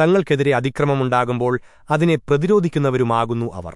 തങ്ങൾക്കെതിരെ അതിക്രമമുണ്ടാകുമ്പോൾ അതിനെ പ്രതിരോധിക്കുന്നവരുമാകുന്നു അവർ.